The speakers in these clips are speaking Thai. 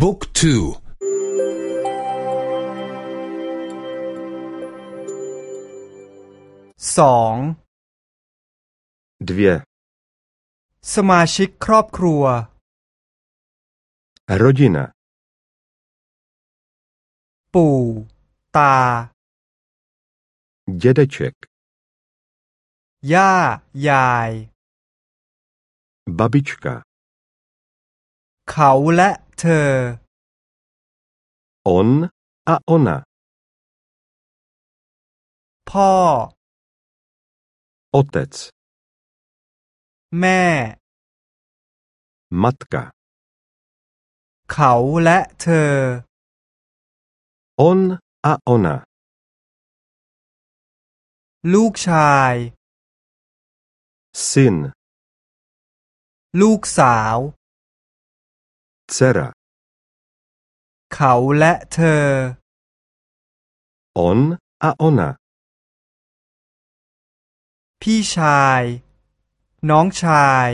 บุ๊กทูสอง dvě สมาชิกครอบครัว rodina ปู่ ตา dědeček ย่า ยาย babička เขาและ เธอ on a ona พ่อ otec แม่ matka เขาและเธอ on a ona ลูกชาย syn ลูกสาว dcera เขาและเธอ on a ona พี่ชาย น้องชาย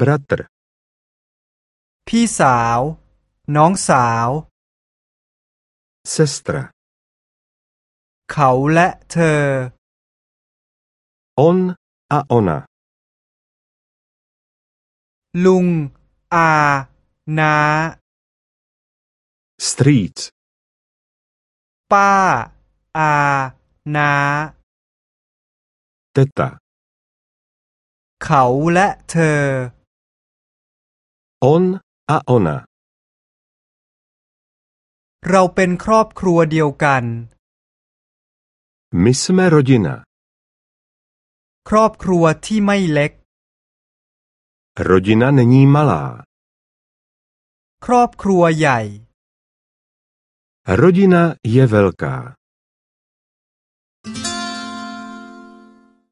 bratr พี่สาว น้องสาว sestra เขาและเธอ on a ona ลุง อาน้า strýc ป้าอาน้า teta เขาและเธอ on a ona เราเป็นครอบครัวเดียวกัน my jsme rodina ครอบครัวที่ไม่เล็ก rodina není malá ครอบครัวใหญ่ rodina je velká